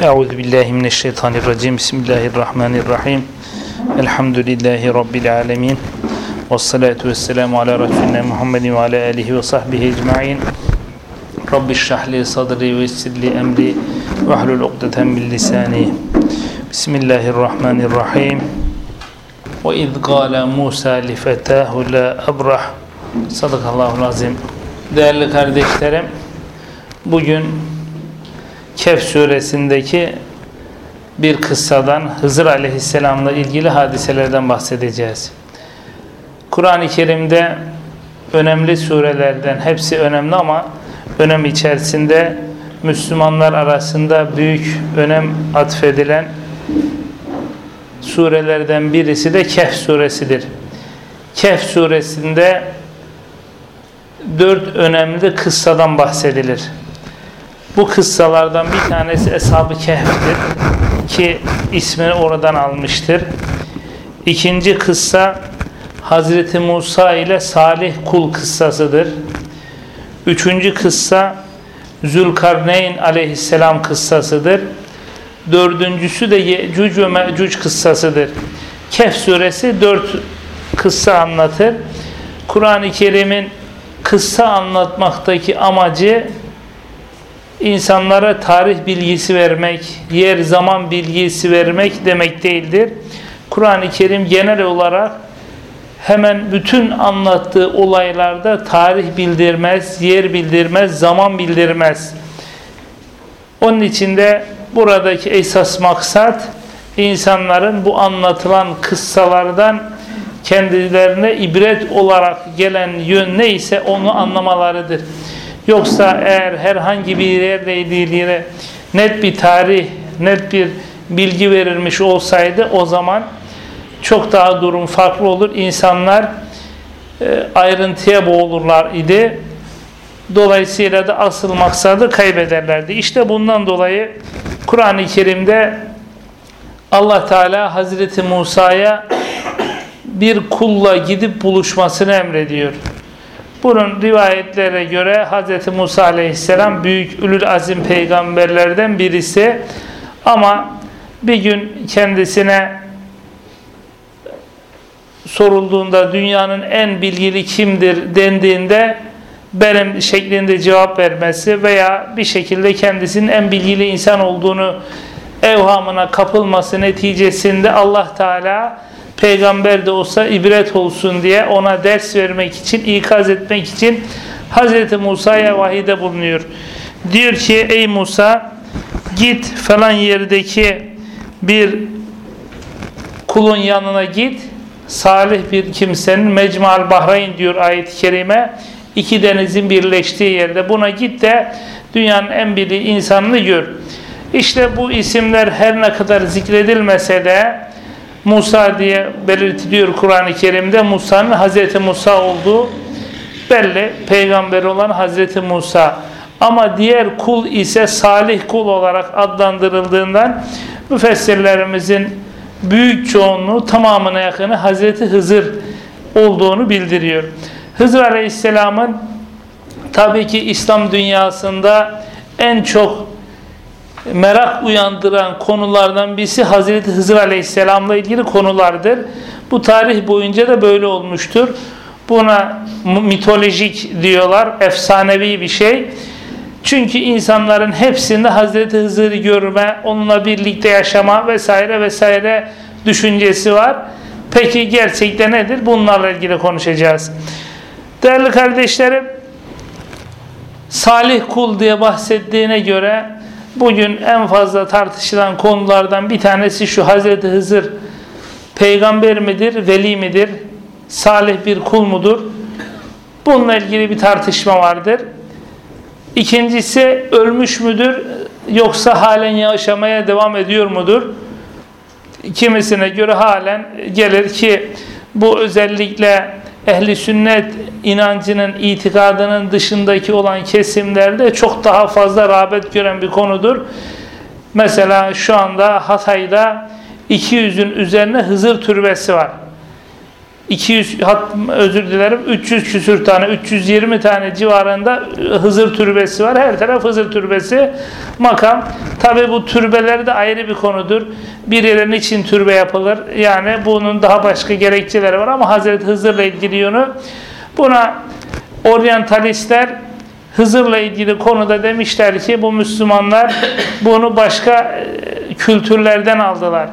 Euzu billahi mineşşeytanirracim. Bismillahirrahmanirrahim. Elhamdülillahi rabbil alamin. Ves salatu vesselamu ala resulina Muhammedin ve ala alihi ve sahbihi ecmaîn. Rabbi şrah li sadri ve yessir li emri ve hlul ukdeten min lisani. Bismillahirrahmanirrahim. Ve iz qala Musa li fetahu la abrah. Sadakallahu azim. Değerli kardeşlerim, bugün Kehf suresindeki bir kıssadan Hızır aleyhisselamla ilgili hadiselerden bahsedeceğiz. Kur'an-ı Kerim'de önemli surelerden hepsi önemli ama önem içerisinde Müslümanlar arasında büyük önem atfedilen surelerden birisi de Kehf suresidir. Kehf suresinde dört önemli kıssadan bahsedilir. Bu kıssalardan bir tanesi Eshab-ı Kehf'tir ki ismini oradan almıştır. İkinci kıssa Hazreti Musa ile Salih kul kıssasıdır. Üçüncü kıssa Zülkarneyn aleyhisselam kıssasıdır. Dördüncüsü de Yecüc ve Mecüc kıssasıdır. Kehf suresi dört kıssa anlatır. Kur'an-ı Kerim'in kıssa anlatmaktaki amacı insanlara tarih bilgisi vermek, yer zaman bilgisi vermek demek değildir. Kur'an-ı Kerim genel olarak hemen bütün anlattığı olaylarda tarih bildirmez, yer bildirmez, zaman bildirmez. Onun içinde buradaki esas maksat insanların bu anlatılan kıssalardan kendilerine ibret olarak gelen yön neyse onu anlamalarıdır. Yoksa eğer herhangi bir yerle ilgili net bir tarih, net bir bilgi verilmiş olsaydı o zaman çok daha durum farklı olur. İnsanlar e, ayrıntıya boğulurlar idi. Dolayısıyla da asıl maksadı kaybederlerdi. İşte bundan dolayı Kur'an-ı Kerim'de Allah Teala Hazreti Musa'ya bir kulla gidip buluşmasını emrediyor. Bunun rivayetlere göre Hz. Musa aleyhisselam büyük ülül azim peygamberlerden birisi ama bir gün kendisine sorulduğunda dünyanın en bilgili kimdir dendiğinde benim şeklinde cevap vermesi veya bir şekilde kendisinin en bilgili insan olduğunu evhamına kapılması neticesinde Allah Teala peygamber de olsa ibret olsun diye ona ders vermek için, ikaz etmek için Hz. Musa'ya vahide bulunuyor. Diyor ki ey Musa git falan yerdeki bir kulun yanına git. Salih bir kimsenin Mecmal Bahreyn diyor ayet-i kerime. iki denizin birleştiği yerde buna git de dünyanın en biri insanını gör. İşte bu isimler her ne kadar zikredilmese de Musa diye belirtiliyor Kur'an-ı Kerim'de Musa'nın Hazreti Musa olduğu belli. Peygamber olan Hazreti Musa. Ama diğer kul ise salih kul olarak adlandırıldığından müfessirlerimizin büyük çoğunluğu tamamına yakını Hazreti Hızır olduğunu bildiriyor. Hızır Aleyhisselam'ın tabii ki İslam dünyasında en çok merak uyandıran konulardan birisi Hazreti Hızır Aleyhisselam'la ilgili konulardır. Bu tarih boyunca da böyle olmuştur. Buna mitolojik diyorlar, efsanevi bir şey. Çünkü insanların hepsinde Hazreti Hızır'ı görme, onunla birlikte yaşama vesaire vesaire düşüncesi var. Peki gerçekte nedir? Bunlarla ilgili konuşacağız. Değerli kardeşlerim, salih kul diye bahsettiğine göre Bugün en fazla tartışılan konulardan bir tanesi şu Hazreti Hızır peygamber midir, veli midir, salih bir kul mudur? Bununla ilgili bir tartışma vardır. İkincisi ölmüş müdür yoksa halen yaşamaya devam ediyor mudur? Kimisine göre halen gelir ki bu özellikle ehli sünnet inancının, itikadının dışındaki olan kesimlerde çok daha fazla rağbet gören bir konudur. Mesela şu anda Hatay'da 200'ün üzerine Hızır türbesi var. 200 hat, özür dilerim 300 küsür tane 320 tane civarında Hızır türbesi var. Her taraf Hızır türbesi makam. Tabi bu türbeler de ayrı bir konudur. Bir yerin için türbe yapılır. Yani bunun daha başka gerekçeleri var ama Hazreti Hızır'la ilgili yönü buna oryantalistler Hızır'la ilgili konuda demişler ki bu Müslümanlar bunu başka e, kültürlerden aldılar.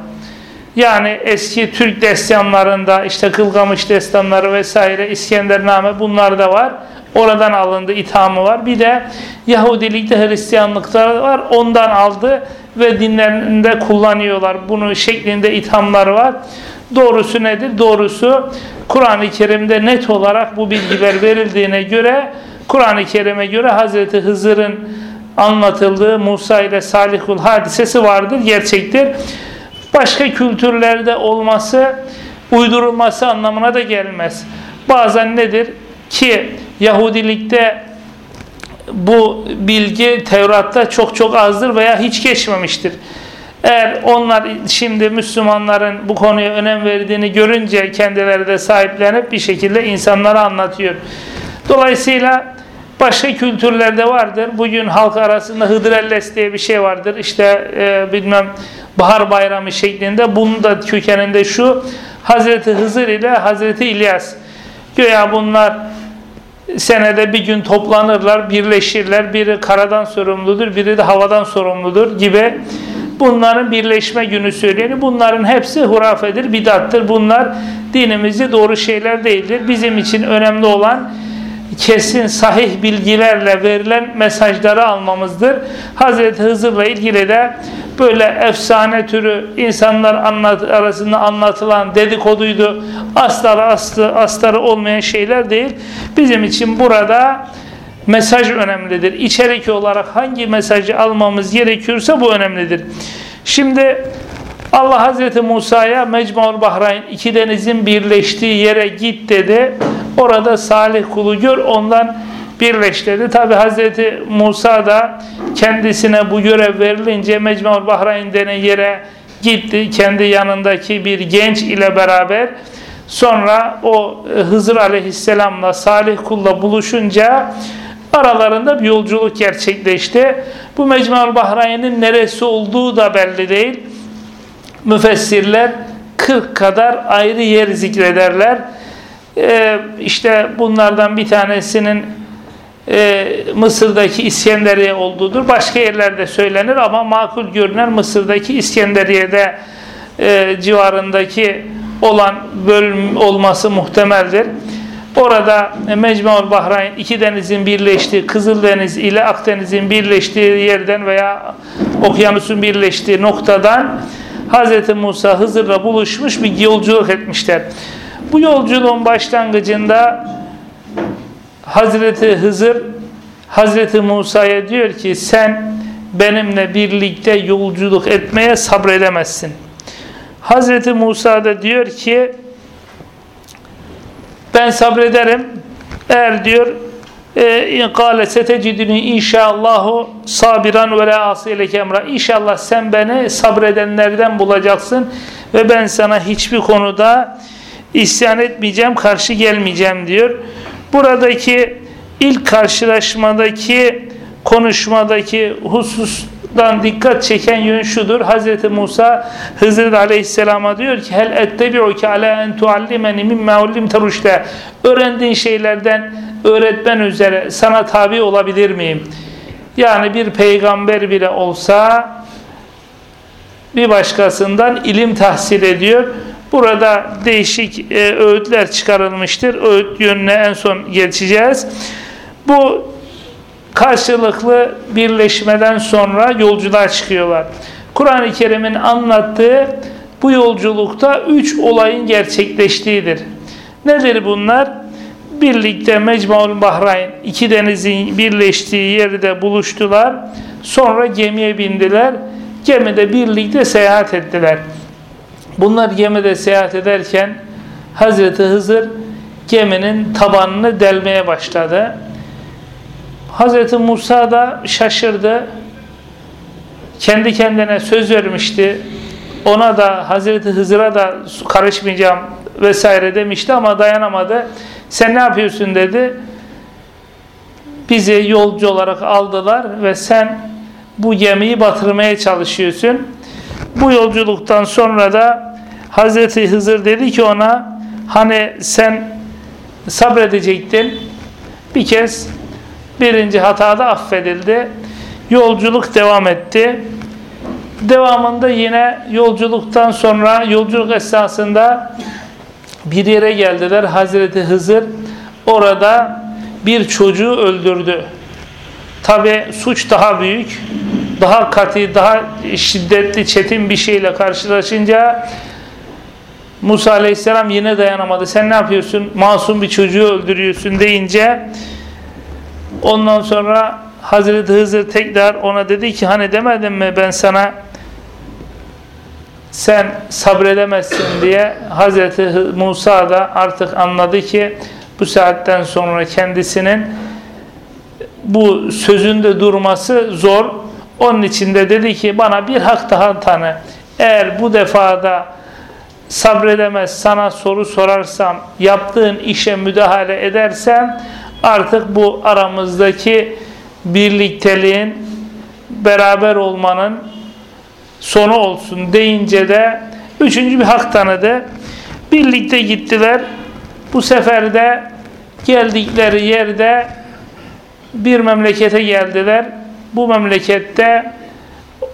Yani eski Türk destanlarında işte Kılgamış destanları vesaire İskendername bunlar da var. Oradan alındı ithamı var. Bir de Yahudilikte Hristiyanlıkta var. Ondan aldı ve dinlerinde kullanıyorlar. Bunu şeklinde ithamlar var. Doğrusu nedir? Doğrusu Kur'an-ı Kerim'de net olarak bu bilgiler verildiğine göre Kur'an-ı Kerim'e göre Hazreti Hızır'ın anlatıldığı Musa ile Salih kul hadisesi vardır, gerçektir başka kültürlerde olması uydurulması anlamına da gelmez. Bazen nedir? Ki Yahudilikte bu bilgi Tevrat'ta çok çok azdır veya hiç geçmemiştir. Eğer onlar şimdi Müslümanların bu konuya önem verdiğini görünce kendileri de sahiplenip bir şekilde insanlara anlatıyor. Dolayısıyla başka kültürlerde vardır. Bugün halk arasında Hıdrelles diye bir şey vardır. İşte e, bilmem bahar bayramı şeklinde. Bunun da kökeninde şu Hazreti Hızır ile Hazreti İlyas. Göya bunlar senede bir gün toplanırlar, birleşirler. Biri karadan sorumludur, biri de havadan sorumludur gibi. Bunların birleşme günü söyleyeni bunların hepsi hurafedir, bidattır. Bunlar dinimizde doğru şeyler değildir. Bizim için önemli olan kesin sahih bilgilerle verilen mesajları almamızdır. Hazreti Hızır'la ilgili de böyle efsane türü insanlar anlat, arasında anlatılan dedikoduydu. Asları aslı, astarı olmayan şeyler değil. Bizim için burada mesaj önemlidir. İçerik olarak hangi mesajı almamız gerekiyorsa bu önemlidir. Şimdi Allah Hazreti Musa'ya Mecmu'l Bahrayn iki denizin birleştiği yere git dedi. Orada salih kulu gör ondan birleş dedi. Tabi Hazreti Musa da kendisine bu görev verilince Mecmu'l Bahrayn denen yere gitti. Kendi yanındaki bir genç ile beraber sonra o Hızır Aleyhisselam'la Salih kulla buluşunca aralarında bir yolculuk gerçekleşti. Bu Mecmu'l Bahrayn'in neresi olduğu da belli değil müfessirler 40 kadar ayrı yer zikrederler. Ee, işte bunlardan bir tanesinin e, Mısır'daki İskenderiye olduğudur. Başka yerlerde söylenir ama makul görünen Mısır'daki İskenderiye'de e, civarındaki olan bölüm olması muhtemeldir. Orada Mecmu'l Bahrayn iki denizin birleştiği Kızıldeniz ile Akdeniz'in birleştiği yerden veya okyanusun birleştiği noktadan Hz. Musa Hızır'la buluşmuş bir yolculuk etmişler. Bu yolculuğun başlangıcında Hazreti Hızır Hazreti Musa'ya diyor ki sen benimle birlikte yolculuk etmeye sabredemezsin. Hazreti Musa da diyor ki ben sabrederim eğer diyor kâle setecidini inşallahu sabiran ve la asileke emra. İnşallah sen beni sabredenlerden bulacaksın ve ben sana hiçbir konuda isyan etmeyeceğim, karşı gelmeyeceğim diyor. Buradaki ilk karşılaşmadaki konuşmadaki hususdan dikkat çeken yön şudur. Hz. Musa Hızır Aleyhisselam'a diyor ki hel ettebi'uke ala en tuallimeni mimma ullimte rüşte öğrendiğin şeylerden öğretmen üzere sana tabi olabilir miyim? Yani bir peygamber bile olsa bir başkasından ilim tahsil ediyor. Burada değişik e, öğütler çıkarılmıştır. Öğüt yönüne en son geçeceğiz. Bu karşılıklı birleşmeden sonra yolculuğa çıkıyorlar. Kur'an-ı Kerim'in anlattığı bu yolculukta üç olayın gerçekleştiğidir. Nedir bunlar? Birlikte Mecmu'l Bahrayn iki denizin birleştiği yerde buluştular. Sonra gemiye bindiler. Gemide birlikte seyahat ettiler. Bunlar gemide seyahat ederken Hazreti Hızır geminin tabanını delmeye başladı. Hazreti Musa da şaşırdı. Kendi kendine söz vermişti. Ona da Hazreti Hızır'a da karışmayacağım vesaire demişti ama dayanamadı. Sen ne yapıyorsun dedi. Bizi yolcu olarak aldılar ve sen bu gemiyi batırmaya çalışıyorsun. Bu yolculuktan sonra da Hazreti Hızır dedi ki ona hani sen sabredecektin. Bir kez birinci hatada affedildi. Yolculuk devam etti. Devamında yine yolculuktan sonra yolculuk esnasında bir yere geldiler. Hazreti Hızır orada bir çocuğu öldürdü. Tabi suç daha büyük, daha katı, daha şiddetli, çetin bir şeyle karşılaşınca Musa Aleyhisselam yine dayanamadı. Sen ne yapıyorsun? Masum bir çocuğu öldürüyorsun deyince ondan sonra Hazreti Hızır tekrar ona dedi ki hani demedim mi ben sana sen sabredemezsin diye Hazreti Musa da artık anladı ki bu saatten sonra kendisinin bu sözünde durması zor. Onun için de dedi ki bana bir hak daha tanı. Eğer bu defada sabredemez sana soru sorarsam yaptığın işe müdahale edersem artık bu aramızdaki birlikteliğin beraber olmanın sonu olsun deyince de üçüncü bir hak tanıdı. Birlikte gittiler. Bu sefer de geldikleri yerde bir memlekete geldiler. Bu memlekette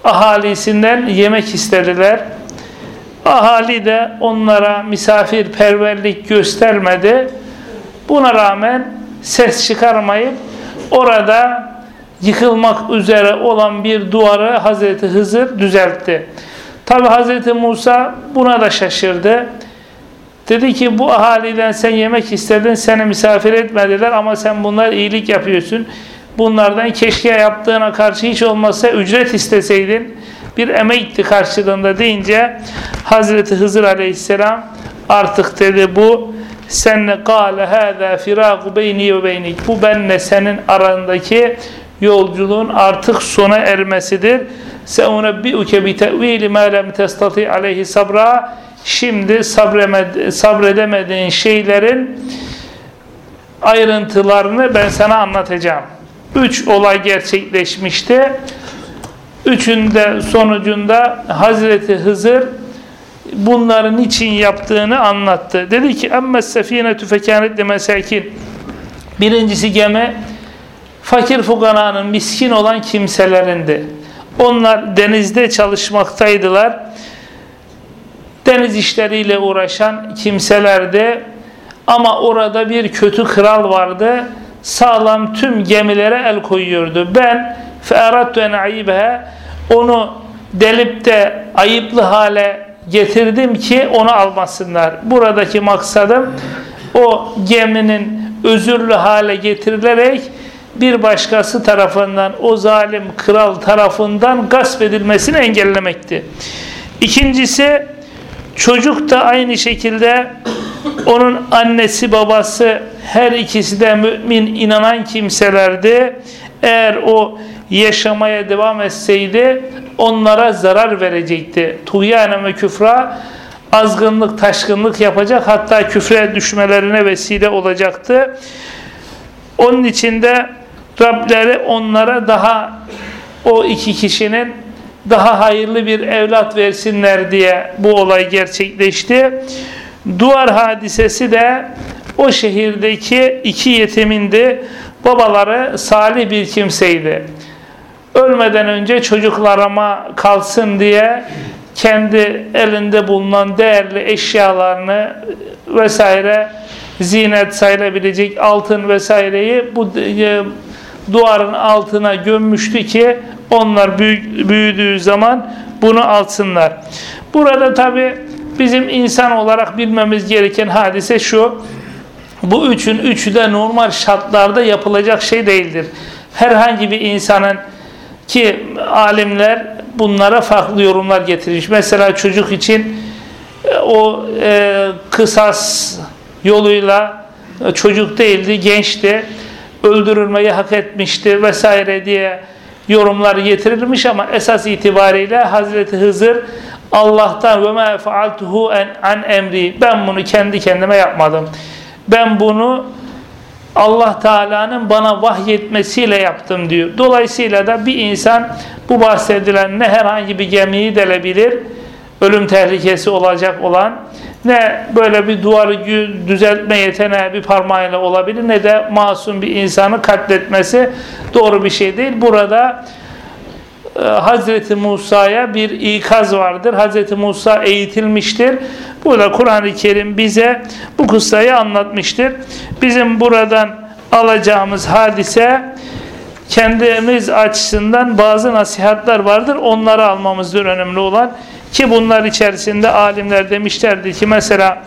ahalisinden yemek istediler. Ahali de onlara misafirperverlik göstermedi. Buna rağmen ses çıkarmayıp orada yıkılmak üzere olan bir duvarı Hazreti Hızır düzeltti. Tabi Hazreti Musa buna da şaşırdı. Dedi ki bu ahaliden sen yemek istedin seni misafir etmediler ama sen bunlar iyilik yapıyorsun. Bunlardan keşke yaptığına karşı hiç olmazsa ücret isteseydin bir emekti karşılığında deyince Hazreti Hızır aleyhisselam artık dedi bu senle kâle hâzâ firâgu beyni ve beynik bu benle senin arandaki yolculuğun artık sona ermesidir. Seunebbi'uke bi te'vili ma lem testati aleyhi sabra şimdi sabredemediğin şeylerin ayrıntılarını ben sana anlatacağım. Üç olay gerçekleşmişti. Üçünde sonucunda Hazreti Hızır bunların için yaptığını anlattı. Dedi ki emme sefinetu fekânet mesakin. Birincisi gemi fakir fukaranın miskin olan kimselerindi. Onlar denizde çalışmaktaydılar. Deniz işleriyle uğraşan kimselerdi. Ama orada bir kötü kral vardı. Sağlam tüm gemilere el koyuyordu. Ben fe'arattu en ayibhe onu delip de ayıplı hale getirdim ki onu almasınlar. Buradaki maksadım o geminin özürlü hale getirilerek bir başkası tarafından o zalim kral tarafından gasp edilmesini engellemekti. İkincisi çocuk da aynı şekilde onun annesi babası her ikisi de mümin inanan kimselerdi. Eğer o yaşamaya devam etseydi onlara zarar verecekti. Tuğyâne ve küfra azgınlık, taşkınlık yapacak hatta küfre düşmelerine vesile olacaktı. Onun içinde Rableri onlara daha o iki kişinin daha hayırlı bir evlat versinler diye bu olay gerçekleşti. Duvar hadisesi de o şehirdeki iki yetimindi. Babaları salih bir kimseydi. Ölmeden önce çocuklarıma kalsın diye kendi elinde bulunan değerli eşyalarını vesaire zinet sayılabilecek altın vesaireyi bu e, duvarın altına gömmüştü ki onlar büyüdüğü zaman bunu alsınlar. Burada tabi bizim insan olarak bilmemiz gereken hadise şu. Bu üçün üçü de normal şartlarda yapılacak şey değildir. Herhangi bir insanın ki alimler bunlara farklı yorumlar getirmiş. Mesela çocuk için e, o e, kısas yoluyla e, çocuk değildi, gençti öldürülmeyi hak etmişti vesaire diye yorumlar getirilmiş ama esas itibariyle Hazreti Hızır Allah'tan ve ma faaltuhu an emri. Ben bunu kendi kendime yapmadım. Ben bunu Allah Teala'nın bana vahyetmesiyle yaptım diyor. Dolayısıyla da bir insan bu bahsedilen ne herhangi bir gemiyi delebilir, ölüm tehlikesi olacak olan, ne böyle bir duvarı düzeltme yeteneği bir parmağıyla olabilir, ne de masum bir insanı katletmesi doğru bir şey değil. Burada e, Hazreti Musa'ya bir ikaz vardır. Hazreti Musa eğitilmiştir. Burada Kur'an-ı Kerim bize bu kıssayı anlatmıştır. Bizim buradan alacağımız hadise kendimiz açısından bazı nasihatler vardır. Onları almamızdır önemli olan. Ki bunlar içerisinde alimler demişlerdi ki mesela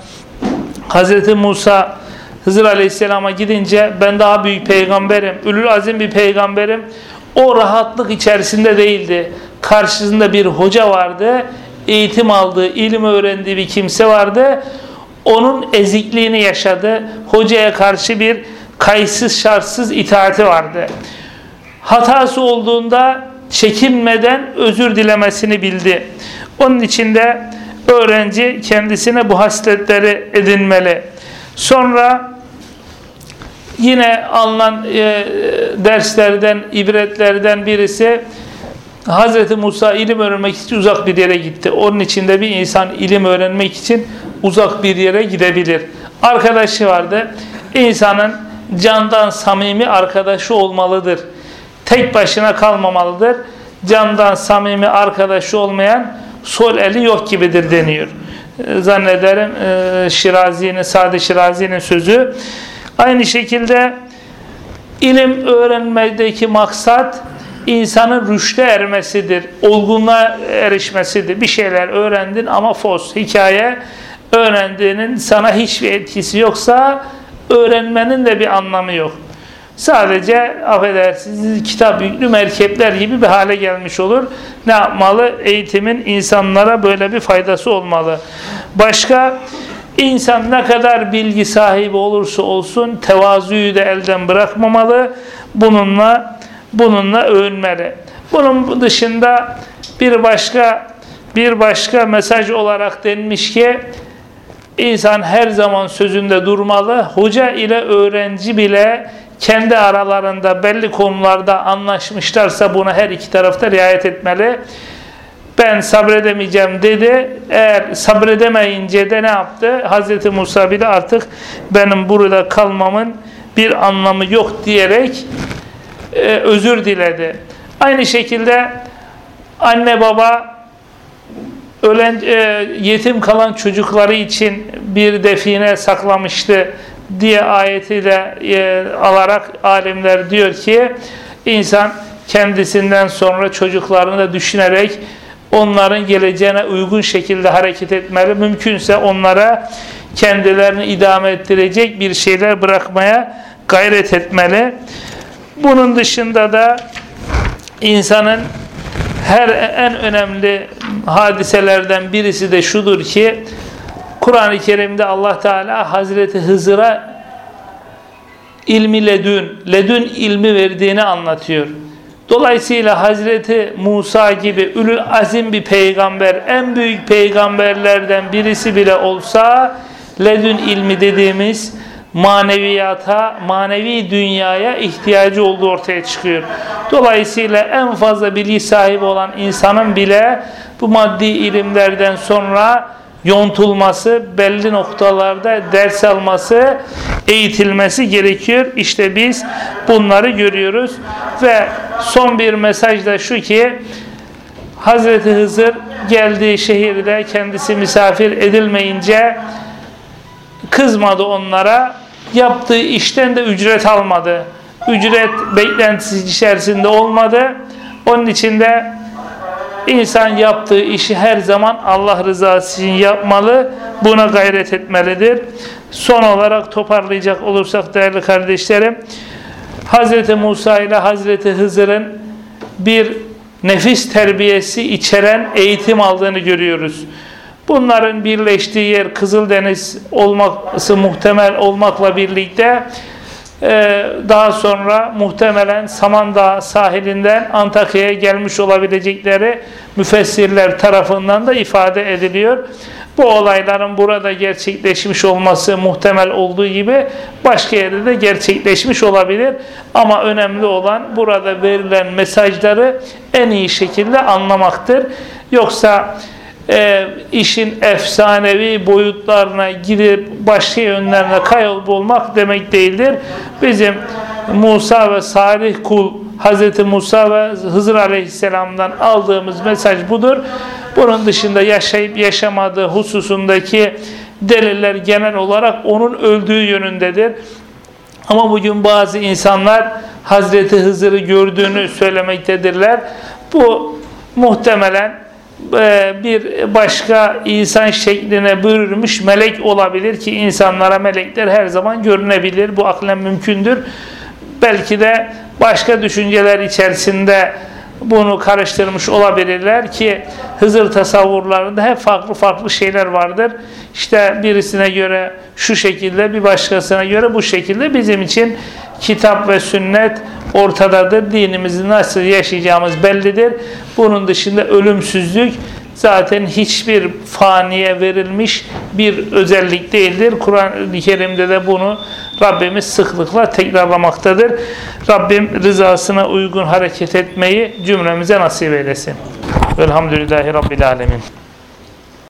Hazreti Musa Hızır Aleyhisselam'a gidince ben daha büyük peygamberim, ülül azim bir peygamberim. O rahatlık içerisinde değildi. Karşısında bir hoca vardı eğitim aldığı, ilim öğrendiği bir kimse vardı. Onun ezikliğini yaşadı. Hocaya karşı bir kayıtsız şartsız itaati vardı. Hatası olduğunda çekinmeden özür dilemesini bildi. Onun için de öğrenci kendisine bu hasletleri edinmeli. Sonra yine alınan e, derslerden, ibretlerden birisi Hz. Musa ilim öğrenmek için uzak bir yere gitti. Onun için de bir insan ilim öğrenmek için uzak bir yere gidebilir. Arkadaşı vardı. İnsanın candan samimi arkadaşı olmalıdır. Tek başına kalmamalıdır. Candan samimi arkadaşı olmayan sol eli yok gibidir deniyor. Ee, zannederim e, Şirazi'nin, Sadi Şirazi'nin sözü. Aynı şekilde ilim öğrenmedeki maksat insanın rüşte ermesidir, olgunluğa erişmesidir. Bir şeyler öğrendin ama fos, hikaye öğrendiğinin sana hiçbir etkisi yoksa öğrenmenin de bir anlamı yok. Sadece affedersiniz kitap yüklü merkepler gibi bir hale gelmiş olur. Ne yapmalı? Eğitimin insanlara böyle bir faydası olmalı. Başka insan ne kadar bilgi sahibi olursa olsun tevazuyu da elden bırakmamalı. Bununla bununla övünmeli. Bunun dışında bir başka bir başka mesaj olarak denmiş ki insan her zaman sözünde durmalı. Hoca ile öğrenci bile kendi aralarında belli konularda anlaşmışlarsa buna her iki tarafta riayet etmeli. Ben sabredemeyeceğim dedi. Eğer sabredemeyince de ne yaptı? Hz. Musa bile artık benim burada kalmamın bir anlamı yok diyerek e, özür diledi. Aynı şekilde anne baba ölen e, yetim kalan çocukları için bir define saklamıştı diye ayetiyle e, alarak alimler diyor ki insan kendisinden sonra çocuklarını da düşünerek onların geleceğine uygun şekilde hareket etmeli. Mümkünse onlara kendilerini idame ettirecek bir şeyler bırakmaya gayret etmeli. Bunun dışında da insanın her en önemli hadiselerden birisi de şudur ki Kur'an-ı Kerim'de Allah Teala Hazreti Hızır'a ilmi ledün, ledün ilmi verdiğini anlatıyor. Dolayısıyla Hazreti Musa gibi ülül azim bir peygamber, en büyük peygamberlerden birisi bile olsa ledün ilmi dediğimiz maneviyata, manevi dünyaya ihtiyacı olduğu ortaya çıkıyor. Dolayısıyla en fazla bilgi sahibi olan insanın bile bu maddi ilimlerden sonra yontulması, belli noktalarda ders alması, eğitilmesi gerekiyor. İşte biz bunları görüyoruz ve son bir mesaj da şu ki Hazreti Hızır geldiği şehirde kendisi misafir edilmeyince kızmadı onlara yaptığı işten de ücret almadı. Ücret beklentisi içerisinde olmadı. Onun için de insan yaptığı işi her zaman Allah rızası için yapmalı. Buna gayret etmelidir. Son olarak toparlayacak olursak değerli kardeşlerim, Hz. Musa ile Hz. Hızır'ın bir nefis terbiyesi içeren eğitim aldığını görüyoruz. Bunların birleştiği yer Kızıldeniz olması muhtemel olmakla birlikte Ee, daha sonra muhtemelen Samandağ sahilinden Antakya'ya gelmiş olabilecekleri müfessirler tarafından da ifade ediliyor. Bu olayların burada gerçekleşmiş olması muhtemel olduğu gibi başka yerde de gerçekleşmiş olabilir. Ama önemli olan burada verilen mesajları en iyi şekilde anlamaktır. Yoksa e, işin efsanevi boyutlarına girip başka yönlerine kaybolmak demek değildir. Bizim Musa ve Salih kul Hz. Musa ve Hızır Aleyhisselam'dan aldığımız mesaj budur. Bunun dışında yaşayıp yaşamadığı hususundaki deliller genel olarak onun öldüğü yönündedir. Ama bugün bazı insanlar Hazreti Hızır'ı gördüğünü söylemektedirler. Bu muhtemelen bir başka insan şekline bürünmüş melek olabilir ki insanlara melekler her zaman görünebilir. Bu aklen mümkündür. Belki de başka düşünceler içerisinde bunu karıştırmış olabilirler ki Hızır tasavvurlarında hep farklı farklı şeyler vardır. İşte birisine göre şu şekilde bir başkasına göre bu şekilde bizim için kitap ve sünnet ortadadır. Dinimizi nasıl yaşayacağımız bellidir. Bunun dışında ölümsüzlük zaten hiçbir faniye verilmiş bir özellik değildir. Kur'an-ı Kerim'de de bunu Rabbimiz sıklıkla tekrarlamaktadır. Rabbim rızasına uygun hareket etmeyi cümlemize nasip eylesin. Velhamdülillahi Rabbil Alemin.